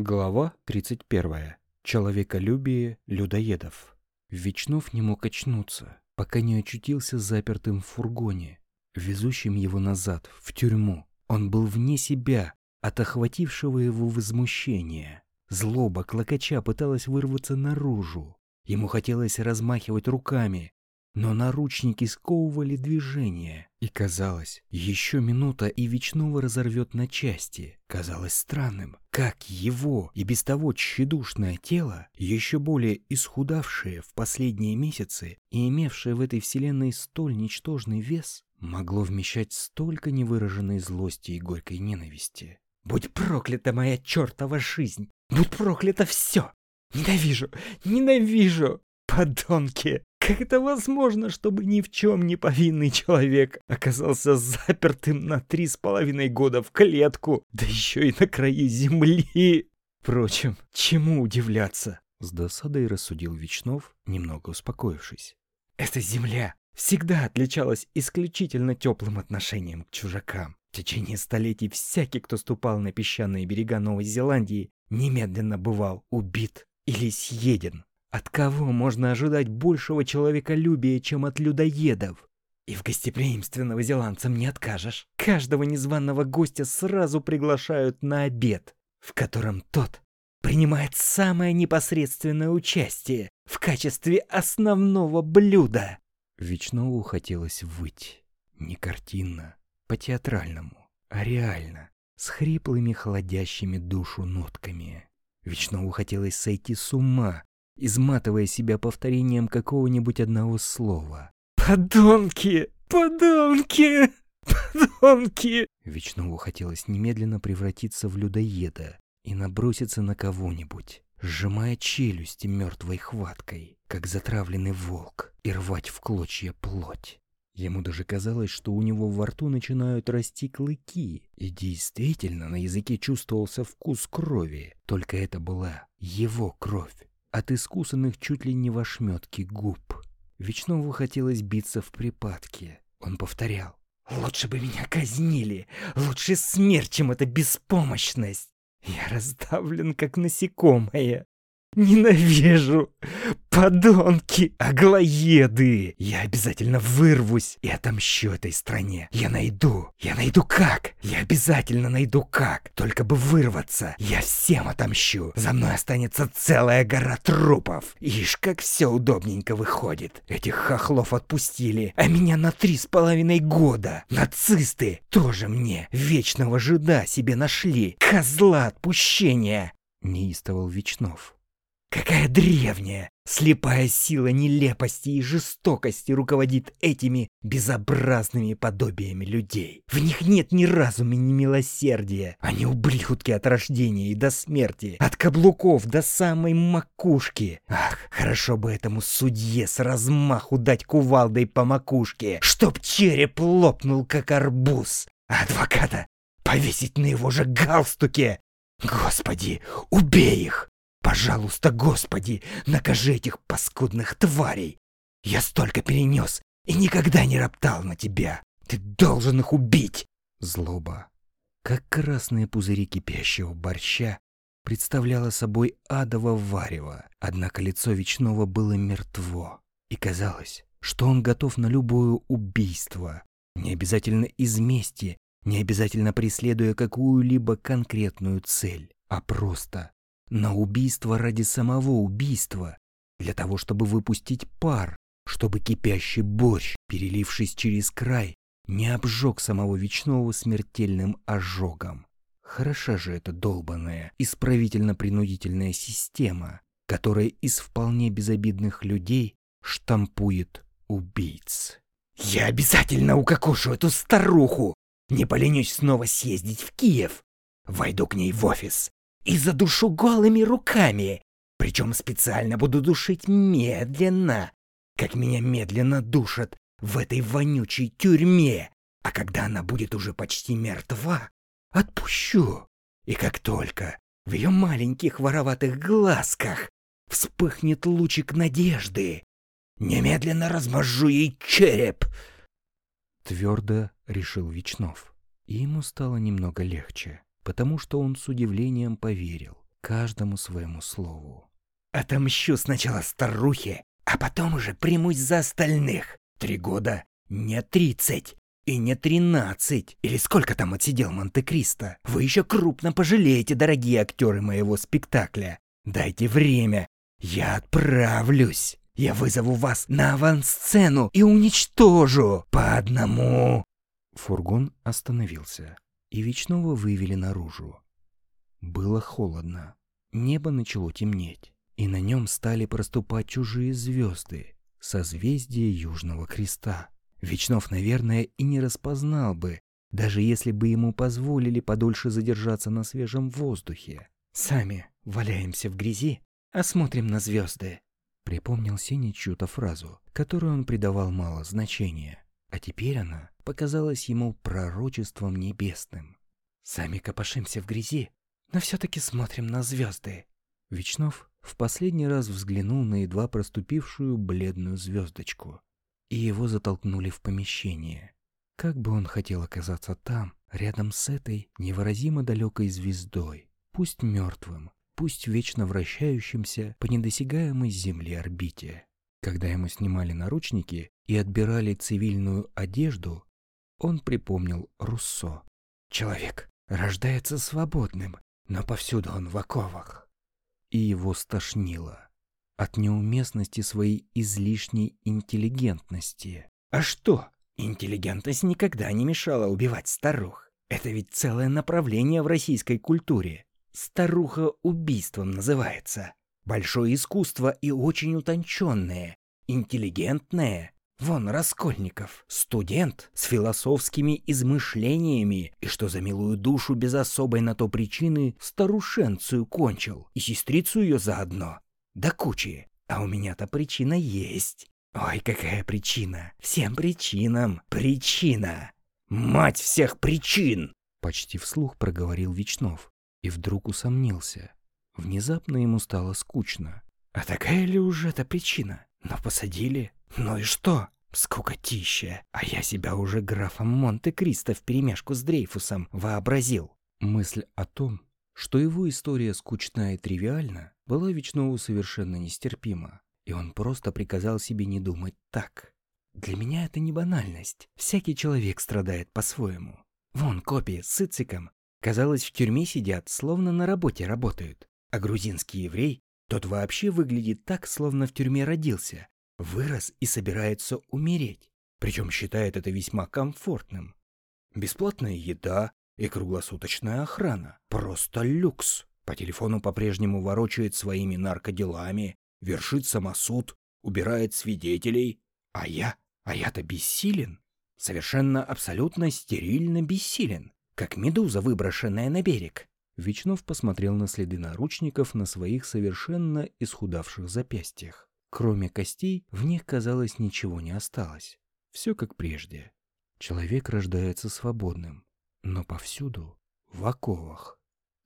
Глава 31. Человеколюбие людоедов. Вечнов не мог очнуться, пока не очутился запертым в фургоне, везущем его назад, в тюрьму. Он был вне себя от охватившего его возмущения. Злоба клокоча пыталась вырваться наружу. Ему хотелось размахивать руками, но наручники сковывали движение, и казалось, еще минута и Вечного разорвет на части. Казалось странным, как его и без того тщедушное тело, еще более исхудавшее в последние месяцы и имевшее в этой вселенной столь ничтожный вес, могло вмещать столько невыраженной злости и горькой ненависти. «Будь проклята моя чертова жизнь! Будь проклято все! Ненавижу! Ненавижу! Подонки!» Как это возможно, чтобы ни в чем не повинный человек оказался запертым на три с половиной года в клетку, да еще и на краю земли? Впрочем, чему удивляться? С досадой рассудил Вечнов, немного успокоившись. Эта земля всегда отличалась исключительно теплым отношением к чужакам. В течение столетий всякий, кто ступал на песчаные берега Новой Зеландии, немедленно бывал убит или съеден. От кого можно ожидать большего человеколюбия, чем от людоедов? И в гостеприимстве новозеландцам не откажешь. Каждого незваного гостя сразу приглашают на обед, в котором тот принимает самое непосредственное участие в качестве основного блюда. Вечнову хотелось выть. Не картинно, по-театральному, а реально, с хриплыми, холодящими душу нотками. Вечнову хотелось сойти с ума изматывая себя повторением какого-нибудь одного слова. «Подонки! Подонки! Подонки!» Вечнову хотелось немедленно превратиться в людоеда и наброситься на кого-нибудь, сжимая челюсти мертвой хваткой, как затравленный волк, и рвать в клочья плоть. Ему даже казалось, что у него во рту начинают расти клыки, и действительно на языке чувствовался вкус крови, только это была его кровь от искусанных чуть ли не в ошметке губ. Вечнову хотелось биться в припадке. Он повторял. «Лучше бы меня казнили! Лучше смерть, чем эта беспомощность! Я раздавлен, как насекомое! Ненавижу! Подонки! Аглоеды! Я обязательно вырвусь и отомщу этой стране. Я найду! Я найду как! Я обязательно найду как! Только бы вырваться! Я всем отомщу! За мной останется целая гора трупов! Ишь, как все удобненько выходит! Этих хохлов отпустили, а меня на три с половиной года! Нацисты тоже мне вечного жида себе нашли! Козла отпущения!» Неистовал Вечнов. Какая древняя, слепая сила нелепости и жестокости руководит этими безобразными подобиями людей. В них нет ни разума, ни милосердия. Они ублюдки от рождения и до смерти, от каблуков до самой макушки. Ах, хорошо бы этому судье с размаху дать кувалдой по макушке, чтоб череп лопнул, как арбуз, а адвоката повесить на его же галстуке. Господи, убей их! Пожалуйста, Господи, накажи этих паскудных тварей. Я столько перенес и никогда не роптал на тебя. Ты должен их убить. Злоба, как красные пузыри кипящего борща, представляла собой адово варево, однако лицо Вечного было мертво, и казалось, что он готов на любое убийство, не обязательно из мести, не обязательно преследуя какую-либо конкретную цель, а просто на убийство ради самого убийства, для того, чтобы выпустить пар, чтобы кипящий борщ, перелившись через край, не обжег самого Вечного смертельным ожогом. Хороша же эта долбанная, исправительно-принудительная система, которая из вполне безобидных людей штампует убийц. «Я обязательно укокошу эту старуху! Не поленюсь снова съездить в Киев! Войду к ней в офис, и задушу голыми руками. Причем специально буду душить медленно, как меня медленно душат в этой вонючей тюрьме. А когда она будет уже почти мертва, отпущу. И как только в ее маленьких вороватых глазках вспыхнет лучик надежды, немедленно размажу ей череп. Твердо решил Вечнов, и ему стало немного легче потому что он с удивлением поверил, каждому своему слову. «Отомщу сначала старухе, а потом уже примусь за остальных. Три года, не тридцать и не тринадцать. Или сколько там отсидел Монте-Кристо? Вы еще крупно пожалеете, дорогие актеры моего спектакля. Дайте время, я отправлюсь. Я вызову вас на авансцену и уничтожу по одному. Фургон остановился, и Вечного вывели наружу. Было холодно. Небо начало темнеть, и на нем стали проступать чужие звезды, созвездие Южного Креста. Вечнов, наверное, и не распознал бы, даже если бы ему позволили подольше задержаться на свежем воздухе. «Сами валяемся в грязи, а смотрим на звезды», Припомнил Сеня чью-то фразу, которую он придавал мало значения, а теперь она показалась ему пророчеством небесным. «Сами копошимся в грязи, но все-таки смотрим на звезды». Вечнов в последний раз взглянул на едва проступившую бледную звездочку, и его затолкнули в помещение. Как бы он хотел оказаться там, рядом с этой невыразимо далекой звездой, пусть мертвым, пусть вечно вращающимся по недосягаемой Земле орбите. Когда ему снимали наручники и отбирали цивильную одежду, он припомнил Руссо. «Человек рождается свободным, но повсюду он в оковах». И его стошнило от неуместности своей излишней интеллигентности. «А что? Интеллигентность никогда не мешала убивать старух. Это ведь целое направление в российской культуре. Старуха убийством называется. Большое искусство и очень утонченное, интеллигентное. Вон Раскольников, студент с философскими измышлениями, и что за милую душу без особой на то причины старушенцию кончил, и сестрицу ее заодно. Да кучи. А у меня-то причина есть. Ой, какая причина. Всем причинам причина. Мать всех причин! Почти вслух проговорил Вечнов и вдруг усомнился. Внезапно ему стало скучно. А такая ли уже эта причина? Но посадили. Ну и что? Скукотища. А я себя уже графом Монте-Кристо вперемешку с Дрейфусом вообразил. Мысль о том, что его история скучна и тривиальна, была Вечнову совершенно нестерпима, и он просто приказал себе не думать так. Для меня это не банальность. Всякий человек страдает по-своему. Вон копии с Цициком Казалось, в тюрьме сидят, словно на работе работают. А грузинский еврей, тот вообще выглядит так, словно в тюрьме родился, вырос и собирается умереть. Причем считает это весьма комфортным. Бесплатная еда и круглосуточная охрана. Просто люкс. По телефону по-прежнему ворочает своими наркоделами, вершит самосуд, убирает свидетелей. А я? А я-то бессилен. Совершенно абсолютно стерильно бессилен как медуза, выброшенная на берег. Вечнов посмотрел на следы наручников на своих совершенно исхудавших запястьях. Кроме костей, в них, казалось, ничего не осталось. Все как прежде. Человек рождается свободным, но повсюду, в оковах,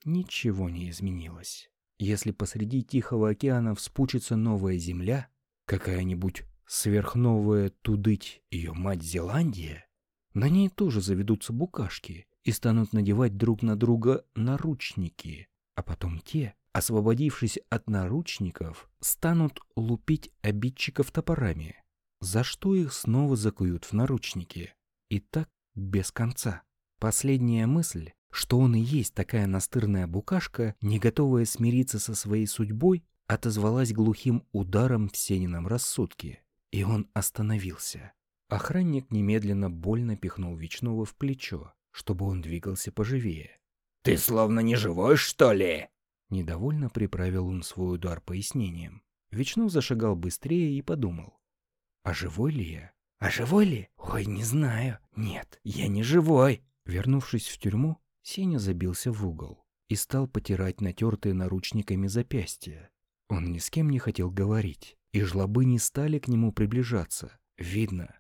ничего не изменилось. Если посреди Тихого океана вспучится новая земля, какая-нибудь сверхновая Тудыть, ее мать Зеландия, на ней тоже заведутся букашки, и станут надевать друг на друга наручники, а потом те, освободившись от наручников, станут лупить обидчиков топорами, за что их снова закуют в наручники. И так без конца. Последняя мысль, что он и есть такая настырная букашка, не готовая смириться со своей судьбой, отозвалась глухим ударом в Сенином рассудке, и он остановился. Охранник немедленно больно пихнул Вечного в плечо, чтобы он двигался поживее. «Ты словно не живой, что ли?» Недовольно приправил он свой удар пояснением. Вечнов зашагал быстрее и подумал. «А живой ли я?» «А живой ли? Ой, не знаю. Нет, я не живой». Вернувшись в тюрьму, Сеня забился в угол и стал потирать натертые наручниками запястья. Он ни с кем не хотел говорить, и жлобы не стали к нему приближаться. Видно,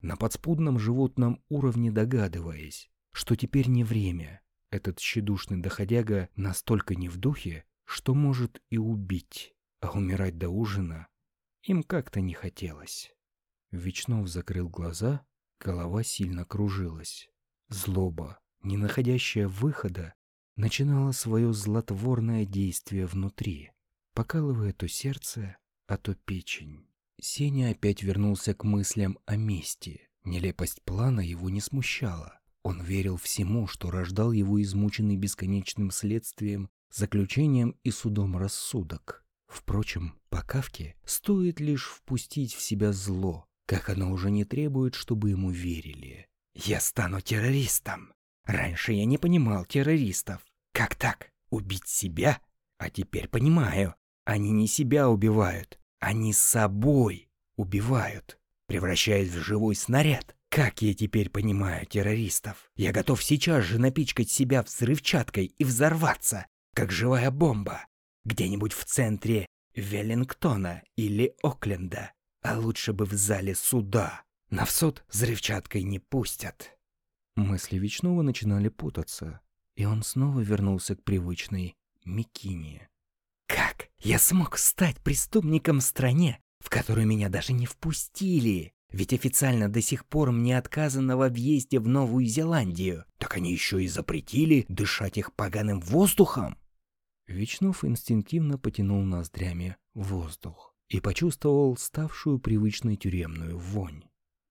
на подспудном животном уровне догадываясь, что теперь не время. Этот тщедушный доходяга настолько не в духе, что может и убить, а умирать до ужина им как-то не хотелось. Вечнов закрыл глаза, голова сильно кружилась. Злоба, не находящая выхода, начинало свое злотворное действие внутри, покалывая то сердце, а то печень. Сеня опять вернулся к мыслям о мести. Нелепость плана его не смущала. Он верил всему, что рождал его измученный бесконечным следствием, заключением и судом рассудок. Впрочем, по Кавке стоит лишь впустить в себя зло, как оно уже не требует, чтобы ему верили. «Я стану террористом. Раньше я не понимал террористов. Как так? Убить себя? А теперь понимаю. Они не себя убивают, они собой убивают, превращаясь в живой снаряд. Как я теперь понимаю террористов? Я готов сейчас же напичкать себя взрывчаткой и взорваться, как живая бомба, где-нибудь в центре Веллингтона или Окленда, а лучше бы в зале суда. На в суд взрывчаткой не пустят. Мысли Вечного начинали путаться, и он снова вернулся к привычной Микине. Как я смог стать преступником в стране, в которую меня даже не впустили? Ведь официально до сих пор мне отказано во въезде в Новую Зеландию. Так они еще и запретили дышать их поганым воздухом. Вечнов инстинктивно потянул ноздрями воздух и почувствовал ставшую привычной тюремную вонь.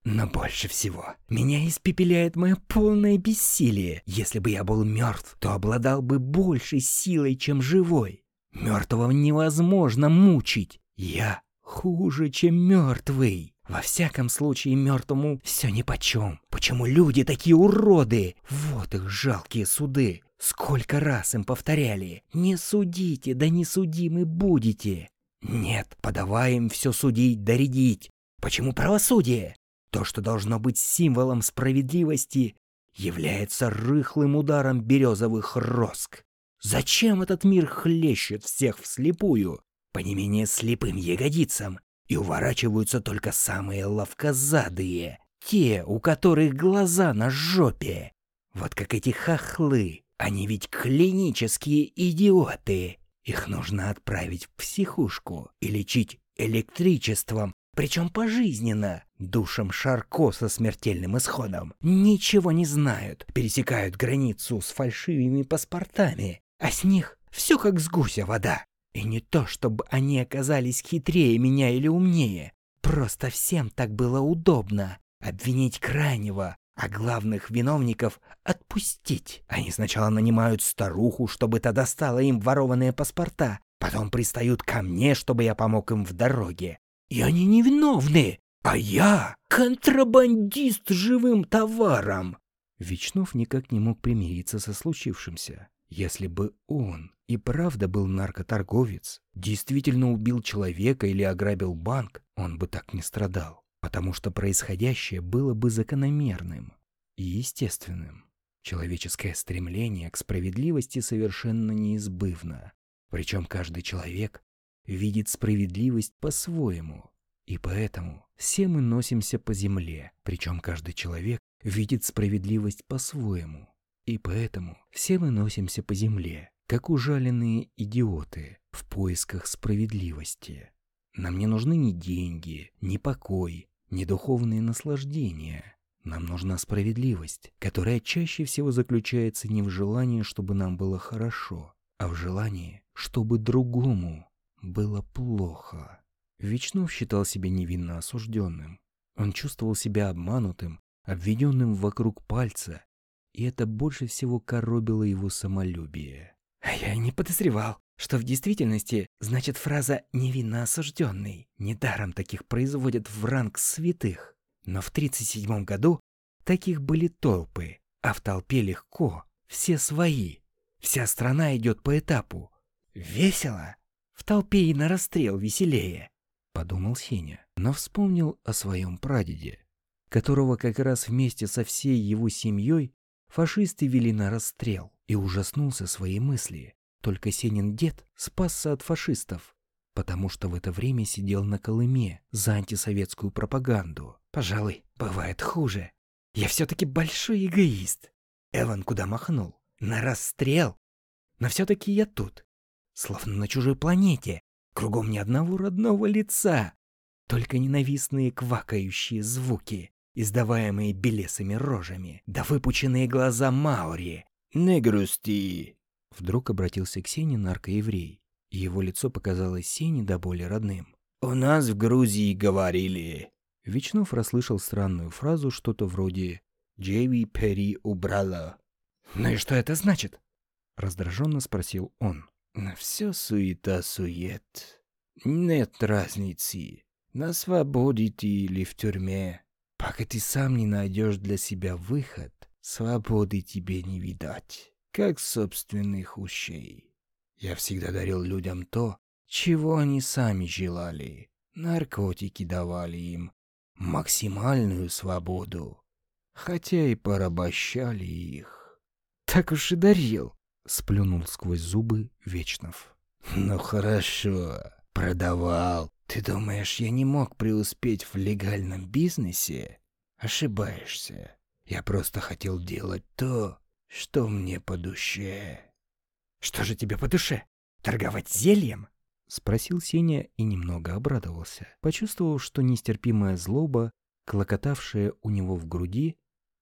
Но больше всего меня испепеляет мое полное бессилие. Если бы я был мертв, то обладал бы большей силой, чем живой. Мертвого невозможно мучить. Я хуже, чем мертвый. Во всяком случае, мертвому все нипочем. Почему люди такие уроды? Вот их жалкие суды. Сколько раз им повторяли «Не судите, да не судимы будете». Нет, подавай им все судить, доредить. Почему правосудие? То, что должно быть символом справедливости, является рыхлым ударом березовых роск. Зачем этот мир хлещет всех вслепую, по не менее слепым ягодицам, и уворачиваются только самые ловкозадые, те, у которых глаза на жопе. Вот как эти хохлы, они ведь клинические идиоты. Их нужно отправить в психушку и лечить электричеством, причем пожизненно. Душам Шарко со смертельным исходом. Ничего не знают, пересекают границу с фальшивыми паспортами, а с них все как с гуся вода. И не то, чтобы они оказались хитрее меня или умнее. Просто всем так было удобно. Обвинить крайнего, а главных виновников отпустить. Они сначала нанимают старуху, чтобы та достала им ворованные паспорта, потом пристают ко мне, чтобы я помог им в дороге. И они невиновны, а я контрабандист живым товаром. Вечнов никак не мог примириться со случившимся. Если бы он и правда был наркоторговец, действительно убил человека или ограбил банк, он бы так не страдал, потому что происходящее было бы закономерным и естественным. Человеческое стремление к справедливости совершенно неизбывно, причем каждый человек видит справедливость по-своему, и поэтому все мы носимся по земле, причем каждый человек видит справедливость по-своему. И поэтому все мы носимся по земле, как ужаленные идиоты в поисках справедливости. Нам не нужны ни деньги, ни покой, ни духовные наслаждения. Нам нужна справедливость, которая чаще всего заключается не в желании, чтобы нам было хорошо, а в желании, чтобы другому было плохо. Вечнов считал себя невинно осужденным. Он чувствовал себя обманутым, обведенным вокруг пальца и это больше всего коробило его самолюбие. А я не подозревал, что в действительности значит фраза «невинно осужденный». Недаром таких производят в ранг святых. Но в 37 году таких были толпы, а в толпе легко, все свои. Вся страна идет по этапу. Весело. В толпе и на расстрел веселее, подумал Сеня, но вспомнил о своем прадеде, которого как раз вместе со всей его семьей Фашисты вели на расстрел и ужаснулся своей мысли. Только Сенин дед спасся от фашистов, потому что в это время сидел на Колыме за антисоветскую пропаганду. Пожалуй, бывает хуже. Я все-таки большой эгоист. Эван куда махнул? На расстрел. Но все-таки я тут. Словно на чужой планете. Кругом ни одного родного лица. Только ненавистные квакающие звуки издаваемые белесыми рожами, да выпученные глаза Маури. «Не грусти, Вдруг обратился к Сене наркоеврей, и его лицо показалось Сене до боли родным. «У нас в Грузии говорили...» Вечнов расслышал странную фразу, что-то вроде «Джеви Пери убрала». «Ну и что это значит?» Раздраженно спросил он. «Все суета-сует. Нет разницы, на свободе ты или в тюрьме. Пока ты сам не найдешь для себя выход, свободы тебе не видать, как собственных ушей. Я всегда дарил людям то, чего они сами желали. Наркотики давали им максимальную свободу, хотя и порабощали их. Так уж и дарил, сплюнул сквозь зубы Вечнов. Ну хорошо, продавал. Ты думаешь, я не мог преуспеть в легальном бизнесе? Ошибаешься. Я просто хотел делать то, что мне по душе. Что же тебе по душе? Торговать зельем? Спросил Сеня и немного обрадовался, почувствовав, что нестерпимая злоба, клокотавшая у него в груди,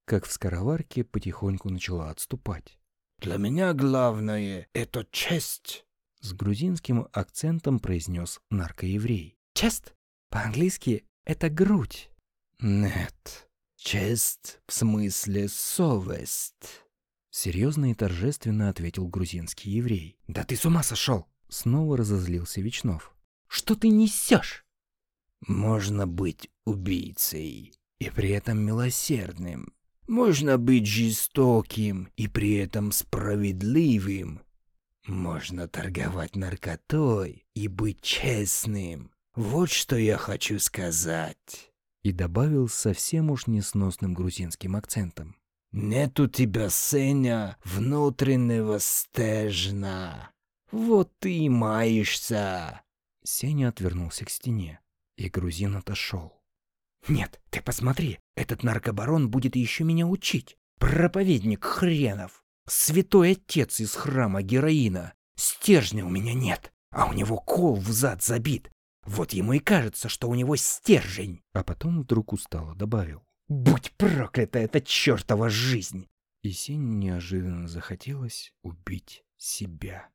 как в скороварке, потихоньку начала отступать. «Для меня главное — это честь!» С грузинским акцентом произнес наркоеврей. «Чест? По-английски это грудь». «Нет, честь в смысле совесть». Серьезно и торжественно ответил грузинский еврей. «Да ты с ума сошел!» Снова разозлился Вечнов. «Что ты несешь?» «Можно быть убийцей и при этом милосердным. Можно быть жестоким и при этом справедливым. Можно торговать наркотой и быть честным. Вот что я хочу сказать». И добавил совсем уж несносным грузинским акцентом. «Нет у тебя, Сеня, внутреннего стежна. Вот ты и маешься!» Сеня отвернулся к стене, и грузин отошел. «Нет, ты посмотри, этот наркобарон будет еще меня учить. Проповедник хренов! Святой отец из храма героина! Стержня у меня нет, а у него кол в зад забит. Вот ему и кажется, что у него стержень!» А потом вдруг устало добавил. «Будь проклята эта чертова жизнь!» И Сене неожиданно захотелось убить себя.